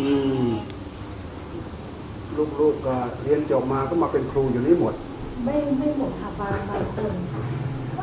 อืมลูกๆก็เรียนจบมาก็มาเป็นครูอยู่นี่หมด ไม่ไม่หมดค่ะบางบางคน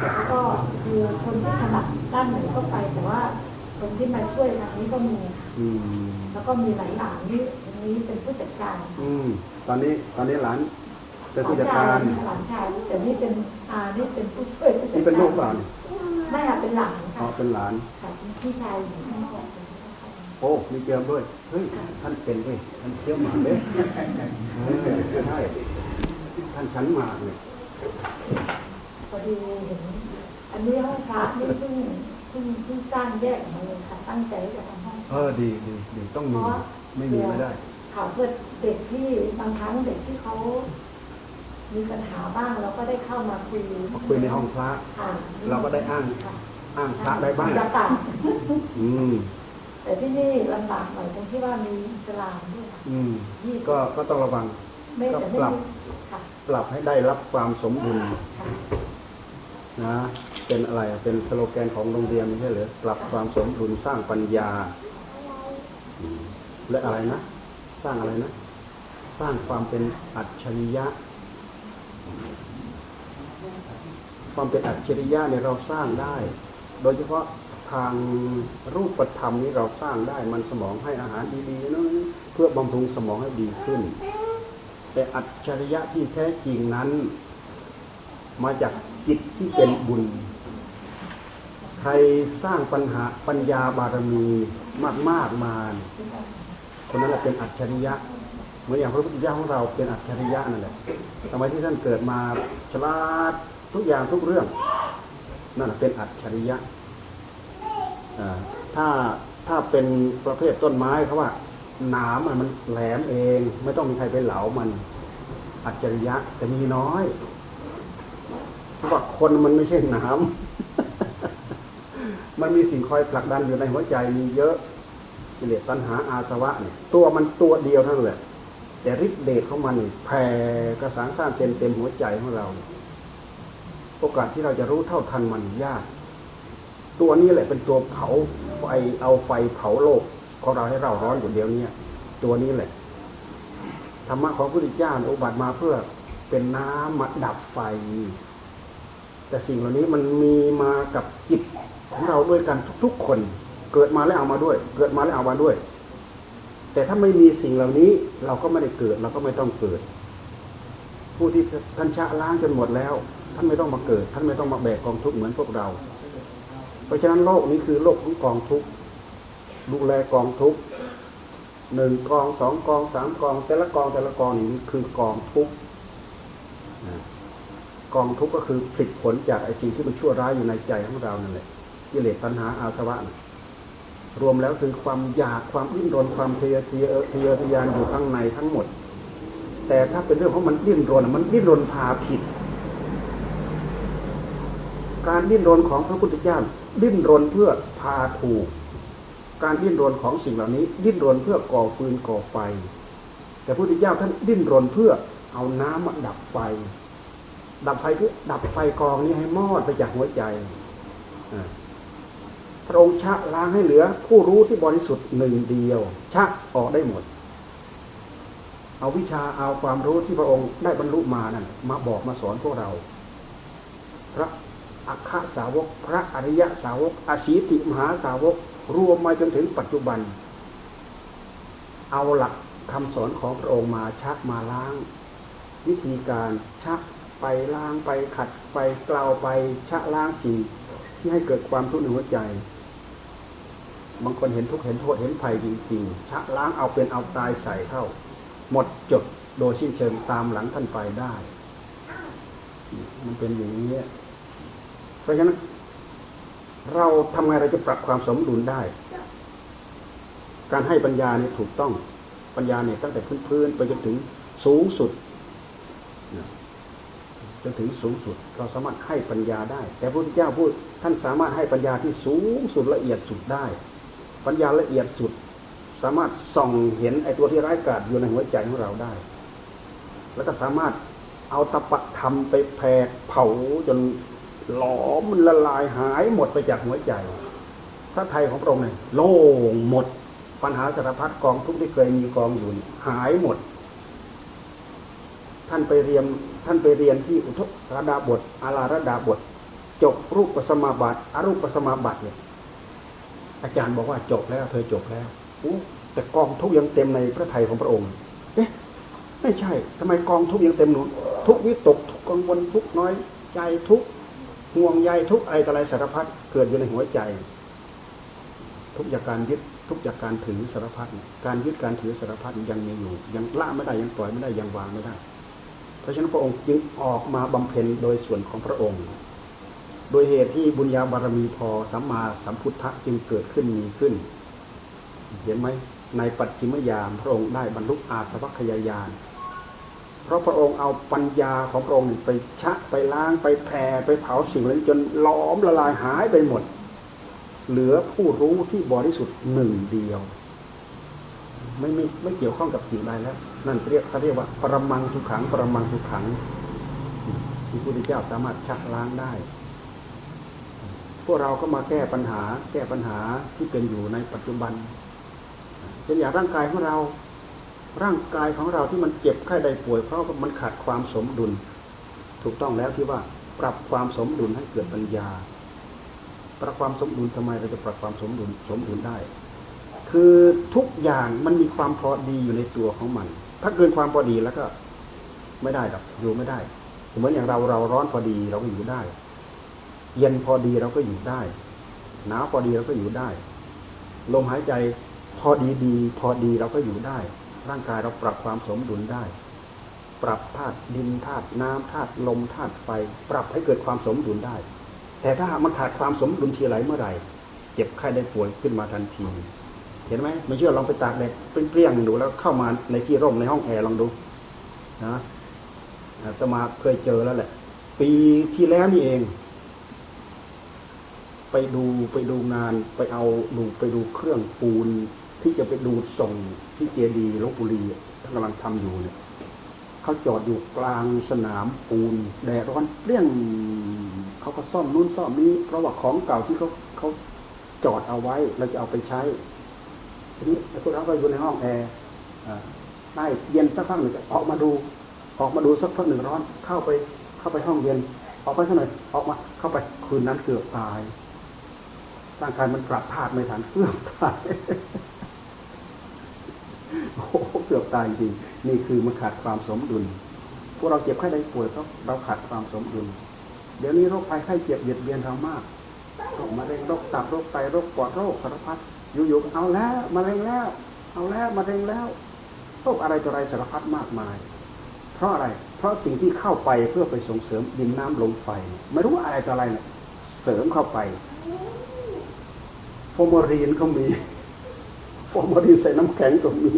แล้วก็คือคนที่ถนัดด้านไหนก็ไปแต่ว่าคนที่มาช่วยทางนี้ก็มีค่ะอืมแล้วก็มีหลายหลานที่ตรงนี้เป็นผู้จัดการ อืม ตอนนี้ตอนนี้หลานเป็นผู้จัดการหลานชายแต่นี่เป็นอานี่เป็นผู้ช่วยผู้จัดการนี่เป็นลูกเปล่านี่ไม่ค่ะเป็นหลานอ๋อค่ะเป็นหลานค่ะเป็นพี่ชายอยู่ข้างนอก โอ้มีเจิมด้วยเฮ้ยท่านเป็นเว้ยท่านเที่ยวหมากเด้เออใช่ท่านชั้นหมากเนี่ยพอดีเห็นอันนี้ห้องพระนี่เพิ่งเพิ่งเพิ่งสร้างแยกออกมาเลยค่ะตั้งใจจะทำห้องเออดีดีดีต้องมีไม่มีไม่ได้ข่าวเพื่อเด็กที่บางครั้งเด็กที่เขามีปัญหาบ้างเราก็ได้เข้ามาคุยมาคุยในห้องพระค่ะเราก็ได้อ้างค่ะอ้างพระได้บ้างจะต่างอืม แต่ที่นี่ลำบากหน่อยตรงที่ว่ามีอิสลามด้วยค่ะอืมก็ก็ต้องระวังไม่แต่ไม่ก็ปรับมีค่ะปรับให้ได้รับความสมดุลค่ะนะเป็นอะไรเป็นสโลแกนของโรงเรียนไม่ใช่เหรือปรับความสมดุลสร้างปัญญาอืมและอะไรนะ สร้างอะไรนะ สร้างความเป็นอัจฉริยะ ความเป็นอัจฉริยะเนี่ยเราสร้างได้ โดยเฉพาะ ทางรูปธรรมนี้เราสร้างได้มันสมองให้อาหารดีๆนะเพื่อบำรุงสมองให้ดีขึ้น แต่อัจฉริยะที่แท้จริงนั้น มาจากจิตที่เป็นบุญ ใครสร้างปัญหาปัญญาบารมีมากๆมาคนนั้นแหละเป็นอัจฉริยะเหมือนอย่างพระพุทธเจ้าของเราเป็นอัจฉริยะนั่นแหละสมัยที่ท่านเกิดมาฉลาดทุกอย่างทุกเรื่องนั่นแหละเป็นอัจฉริยะ ถ้าถ้าเป็นประเภทต้นไม้เขาว่าหนามมันแหลมเอง ไม่ต้องมีใครไปเหลามัน อัจฉริยะแต่มีน้อยเพราะว่าคนมันไม่ใช่หนามมันมีสิ่งคอยผลักดันอยู่ในหัวใจมีเยอะกิเลสตัณหาอาสวะเนี่ยตัวมันตัวเดียวเท่านั้นแหละแต่ฤทธิเดชของมันแผ่กระสานสร้างเต็มเต็มหัวใจของเรา โอกาสที่เราจะรู้เท่าทันมันยาก ตัวนี้แหละเป็นตัวเผาไฟเอาไฟเผาโลกของเราให้เราร้อนอยู่เดียวเนี้ตัวนี้แหละธรรมะของพระพุทธเจ้าอุบัติมาเพื่อเป็นน้ำมาดับไฟ แต่สิ่งเหล่านี้มันมีมากับจิตของเราด้วยกันทุก ๆ คน เกิดมาแล้วเอามาด้วย เกิดมาแล้วเอามาด้วย แต่ถ้าไม่มีสิ่งเหล่านี้เราก็ไม่ได้เกิดเราก็ไม่ต้องเกิด ผู้ที่ท่านชะล้างจนหมดแล้ว ท่านไม่ต้องมาเกิด ท่านไม่ต้องมาแบกกองทุกข์เหมือนพวกเรา เพราะฉะนั้นโลกนี้คือโลกของกองทุกดูแลกองทุกหนึ่งกองสองกองสามกอง แต่ละกองแต่ละกองนี้คือกองทุกกองทุกก็คือผลิตผลจากไอ้สิ่งที่มันชั่วร้ายอยู่ในใจของเรานั่นแหละกิเลสตัณหาอาสวะนะรวมแล้วคือความอยากความดิ้นรนความทะเยอทะเยอทะเยทยานอยู่ข้างในทั้งหมด แต่ถ้าเป็นเรื่องของมันดิ้นรนมันดิ้นรนพาผิด การดิ้นรนของพระพุทธเจ้าดิ้นรนเพื่อพาถูก การดิ้นรนของสิ่งเหล่านี้ ดิ้นรนเพื่อก่อฟืนก่อไฟ แต่พระพุทธเจ้าท่านดิ้นรนเพื่อเอาน้ำมาดับไฟ ดับไฟคือดับไฟกองนี้ให้มอดไปจากหัวใจพระองค์ชะล้างให้เหลือ ผู้รู้ที่บริสุทธิ์หนึ่งเดียวชักออกได้หมด เอาวิชาเอาความรู้ที่พระองค์ได้บรรลุมานั่นมาบอกมาสอนพวกเรา พระ อัคคสาวก พระอริยสาวกอาชีติมหาสาวก รวมมาจนถึงปัจจุบัน เอาหลักคำสอนของพระองค์มาชักมาล้าง วิธีการชักไปล้างไปขัดไปเกลาไปชักล้างสิ่งที่ให้เกิดความทุกข์ในหัวใจ บางคนเห็นทุกข์เห็นโทษเห็นภัยจริงๆชักล้างเอาเป็นเอาตายใส่เข้า หมดจดโดยสิ้นเชิงตามหลังท่านไปได้ มันเป็นอย่างนี้ เพราะฉะนั้น เราทำไงเราจะปรับความสมดุลได้ การให้ปัญญาเนี่ยถูกต้องปัญญาเนี่ยตั้งแต่พื้นๆไปจนถึงสูงสุดจนถึงสูงสุด เราสามารถให้ปัญญาได้ แต่พระพุทธเจ้าพูดท่านสามารถให้ปัญญาที่สูงสุดละเอียดสุดได้ ปัญญาละเอียดสุด สามารถส่องเห็นไอ้ตัวที่ร้ายกาจอยู่ในหัวใจของเราได้ แล้วก็สามารถเอาตะปะธรรมไปแผดเผาจน หลอมมันละลายหายหมดไปจากหัวใจพระไทยของพระองค์เนี่ยโล่งหมด ปัญหาสารพัดกองทุกที่เคยมีกองอยู่หายหมด ท่านไปเรียนท่านไปเรียนที่อุทกรดาบทอาลาระดาบท จบรูปปสมาบัติอรูปปสมาบัติเนี่ยอาจารย์บอกว่าจบแล้ว เธอจบแล้วอู้แต่กองทุกยังเต็มในพระไทยของพระองค์ เอ๊ะไม่ใช่ทำไมกองทุกยังเต็มหนุนทุกวิตกทุกกังวลทุกน้อยใจทุก ห่วงใยทุกอะไรต่อะไรสารพัดเกิดอยู่ในหัวใจ ทุกจากการยึดทุกจากการถือสารพัดการยึดการถือสารพัดยังมีอยู่ ยังละไม่ได้ยังปล่อยไม่ได้ยังวางไม่ได้ เพราะฉะนั้นพระองค์จึงออกมาบำเพ็ญโดยส่วนของพระองค์ โดยเหตุที่บุญญาบารมีพอสัมมาสัมพุทธะจึงเกิดขึ้นมีขึ้น เห็นไหมในปัจฉิมยามพระองค์ได้บรรลุอาสวัคยายาน เพราะพระองค์เอาปัญญาของพระองค์ไปชะไปล้างไปแผ่ไปเผาสิ่งเหล่านี้จนล้อมละลายหายไปหมด เหลือผู้รู้ที่บริสุทธิ์หนึ่งเดียว ไม่ไม่ไม่เกี่ยวข้องกับสิ่งใดแล้ว นั่นเรียกเขาเรียกว่า ปรมังทุกขังปรมังทุกขังที่พระพุทธเจ้าสามารถชะล้างได้ พวกเราก็มาแก้ปัญหา แก้ปัญหาที่เป็นอยู่ในปัจจุบันเช่นอย่างร่างกายของเรา ร่างกายของเราที่มันเจ็บไข้ได้ป่วย เพราะมันขาดความสมดุล ถูกต้องแล้วที่ว่าปรับความสมดุลให้เกิดปัญญา ปรับความสมดุลทำไมเราจะปรับความสมดุลสมดุลได้ คือทุกอย่างมันมีความพอดีอยู่ในตัวของมัน ถ้าเกินความพอดีแล้วก็ ไม่ได้หรอกอยู่ไม่ได้เหมือนอย่างเราเราร้อนพอดีเราก็อยู่ได้ เย็นพอดีเราก็อยู่ได้หนาวพอดีเราก็อยู่ได้ ลมหายใจพอดีดี พอดีเราก็อยู่ได้ ร่างกายเราปรับความสมดุลได้ ปรับธาตุดินธาตุน้ำธาตุลมธาตุไฟ ปรับให้เกิดความสมดุลได้ แต่ถ้ามันขาดความสมดุลทีไรเมื่อไหร่ เจ็บไข้ได้ป่วยขึ้นมาทันที เห็นไหมไม่เชื่อลองไปตากแดดเปรี้ยงดูแล้วเข้ามาในที่ร่มในห้องแอร์ลองดูนะจะมาเคยเจอแล้วแหละ ปีที่แล้วนี่เอง ไปดูไปดูงานไปเอาดูไปดูเครื่องปูน ที่จะไปดูดส่งที่เจดีย์ลบบุรีท่านกำลังทำอยู่เนี่ยเขาจอดอยู่กลางสนามปูนแดดร้อนเปรี้ยงเขาก็ซ่อมนู้นซ่อมนี้ เพราะว่าของเก่าที่เขาเขาจอดเอาไว้เราจะเอาไปใช้ทีนี้พวกเราก็อยู่ในห้องแอร์ได้เย็นสักพักหนึ่งออกมาดู ออกมาดูสักพักหนึ่งร้อน เข้าไปเข้าไปห้องเย็น ออกไปสักหน่อยออกมาเข้าไปคืนนั้นเกือบตายร่างกายมันปรับธาตุไม่ทันเกือบตาย โอ้เกือบตายจริงนี่คือมันขาดความสมดุล พวกเราเจ็บไข้ได้ป่วยเพราะเราขาดความสมดุล เดี๋ยวนี้โรคภัยไข้เจ็บเบียดเบียนเรามากโรคมะเร็งโรคตับโรคไตโรคปอดโรคสารพัดอยู่ๆเอาแล้วมะเร็งแล้ว เอาแล้วมะเร็งแล้วโรคอะไรต่ออะไรสารพัดมากมาย เพราะอะไร เพราะสิ่งที่เข้าไปเพื่อไปส่งเสริมดินน้ำลมไฟ ไม่รู้อะไรต่ออะไรเนี่ยเสริมเข้าไป ฟอร์มาลีนก็มี ฟอร์มาลีนใส่น้ำแข็งก็มี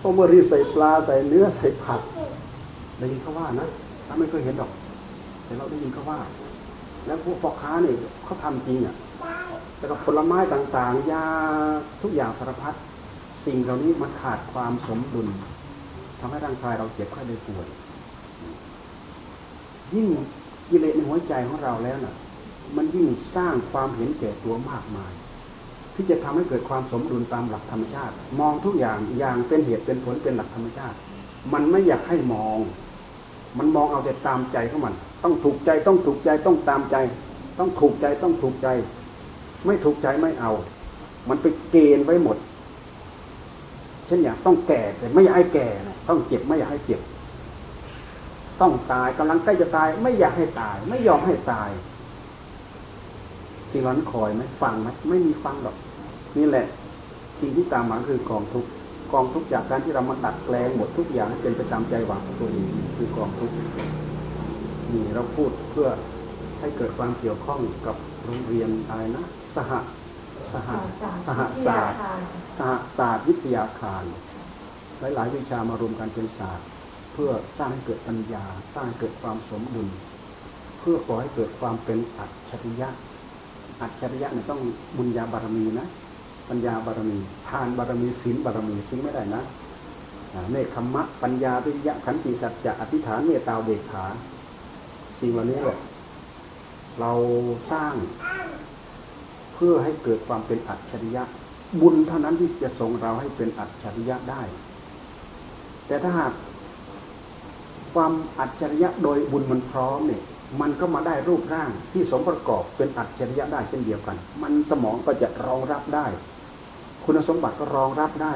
ฟอร์มาลีนใส่ปลาใส่เนื้อใส่ผักได้ยินเขาว่านะถ้าไม่เคยเห็นดอก แต่เราได้ยินเขาว่า แล้วพวกพ่อค้าเนี่ยเขาทำจริงอะแต่กับผลไม้ต่างๆยาทุกอย่างสารพัดสิ่งเหล่านี้มันขาดความสมดุลทำให้ร่างกายเราเจ็บไข้ได้ป่วยยิ่งกิเลสในหัวใจของเราแล้วน่ะ มันยิ่งสร้างความเห็นแก่ตัวมากมาย ที่จะทำให้เกิดความสมดุลตามหลักธรรมชาติ มองทุกอย่างอย่างเป็นเหตุเป็นผลเป็นหลักธรรมชาติ มันไม่อยากให้มอง มันมองเอาแต่ตามใจของมัน ต้องถูกใจต้องถูกใจต้องตามใจ ต้องถูกใจต้องถูกใจ ไม่ถูกใจไม่เอา มันไปเกณฑ์ไว้หมดเช่นอย่างต้องแก่แต่ไม่อยากให้แก่นะต้องเจ็บไม่อยากให้เจ็บ ต้องตายกำลังใกล้จะตาย ไม่อยากให้ตาย ไม่ยอมให้ตายสิ่งนั้นคอยไหมฟังไหมไม่มีฟังหรอก นี่แหละสิ่งที่ตามมาคือกองทุกกองทุกจากการที่เรามาดัดแปลงหมดทุกอย่างเป็นไปตามใจหวังของตัวเองคือกองทุกนี่เราพูดเพื่อให้เกิดความเกี่ยวข้องกับโรงเรียนอะไรนะสหสหสหศาสตร์สหศาสตร์วิทยาคาร หลายๆ วิชามารวมกันเป็นศาสตร์ เพื่อสร้างให้เกิดปัญญา สร้างเกิดความสมดุลเพื่อขอให้เกิดความเป็นอัจฉริยะอัจฉริยะเนี่ยต้องบุญญาบารมีนะ ปัญญาบารมีทานบารมีศีลบารมีทิ้งไม่ได้นะเนคขมมะปัญญาวิริยะขันติสัจจะอธิษฐานเมตตาเบกขาสิ่งเหล่านี้แหละเราสร้างเพื่อให้เกิดความเป็นอัจฉริยะ บุญเท่านั้นที่จะส่งเราให้เป็นอัจฉริยะได้ แต่ถ้าหากความอัจฉริยะโดยบุญมันพร้อมเนี่ย มันก็มาได้รูปร่างที่สมประกอบเป็นอัจฉริยะได้เช่นเดียวกัน มันสมองก็จะรองรับได้ คุณสมบัติก็รองรับได้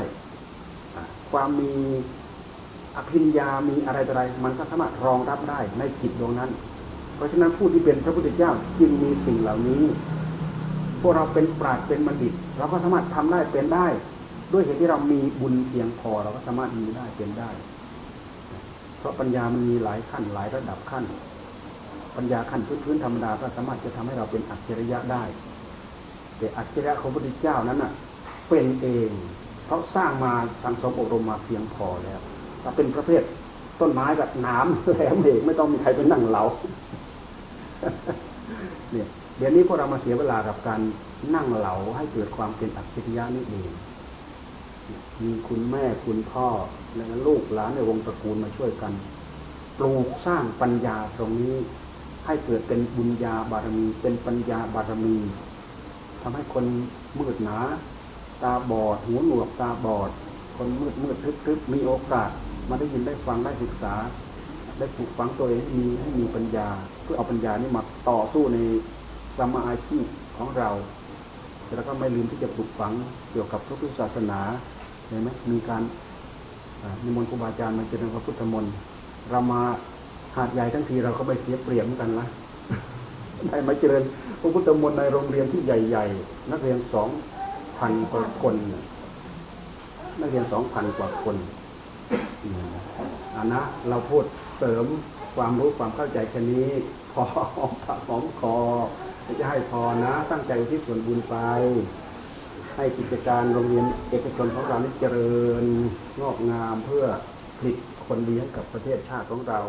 ความมีอภิญญามีอะไรต่ออะไร มันก็สามารถรองรับได้ในจิตดวงนั้น เพราะฉะนั้นผู้ที่เป็นพระพุทธเจ้าจึงมีสิ่งเหล่านี้ พวกเราเป็นปราชญ์เป็นบัณฑิต เราก็สามารถทำได้เป็นได้ ด้วยเหตุที่เรามีบุญเพียงพอเราก็สามารถมีได้เป็นได้ เพราะปัญญามันมีหลายขั้นหลายระดับขั้น ปัญญาขั้นพื้นๆธรรมดาก็สามารถจะทำให้เราเป็นอัจฉริยะได้แต่อัจฉริยะของพระพุทธเจ้านั้นน่ะ เป็นเองเพราะสร้างมาสังสมอบรมมาเพียงพอแล้วถ้าเป็นประเภทต้นไม้กับน้ำแหลมเองไม่ต้องมีใครไปนั่งเหลาเนี่ยเดี๋ยวนี้พวกเรามาเสียเวลากับการนั่งเหลาให้เกิดความเป็นอัจฉริยะนี่เองมีคุณแม่คุณพ่อและลูกหลานในวงตระกูลมาช่วยกัน ปลูกสร้างปัญญาตรงนี้ ให้เกิดเป็นบุญญาบารมี เป็นปัญญาบารมีทำให้คนมืดหนา ตาบอด หูหนวกตาบอด คนมืดมืดทึบทึบมีโอกาส มาได้ยินได้ฟังได้ศึกษา ได้ปลูกฝังตัวเองให้มีให้มีปัญญา เพื่อเอาปัญญานี้มาต่อสู้ในสมาอาชีพของเราแล้วก็ไม่ลืมที่จะปลูกฝังเกี่ยวกับพระพุทธศาสนาเห็นไหมมีการนิมนต์ครูบาอาจารย์มาเจริญพระพุทธมนต์เรามาหาดใหญ่ทั้งทีเราก็ไปเสียเปรียบเหมือนกันละได้มาเจริญพระพุทธมนต์ในโรงเรียนที่ใหญ่ ๆ นักเรียนสอง พันกว่าคนนักเรียนสองพันกว่าคนอันนะเราพูดเสริมความรู้ความเข้าใจแค่นี้พอหอมปากหอมคอจะให้พอนะ ตั้งใจที่ส่วนบุญไป ให้กิจการโรงเรียนเอกชนของเรานี้เจริญงอกงามเพื่อผลิตคนดีให้กับประเทศชาติของเรา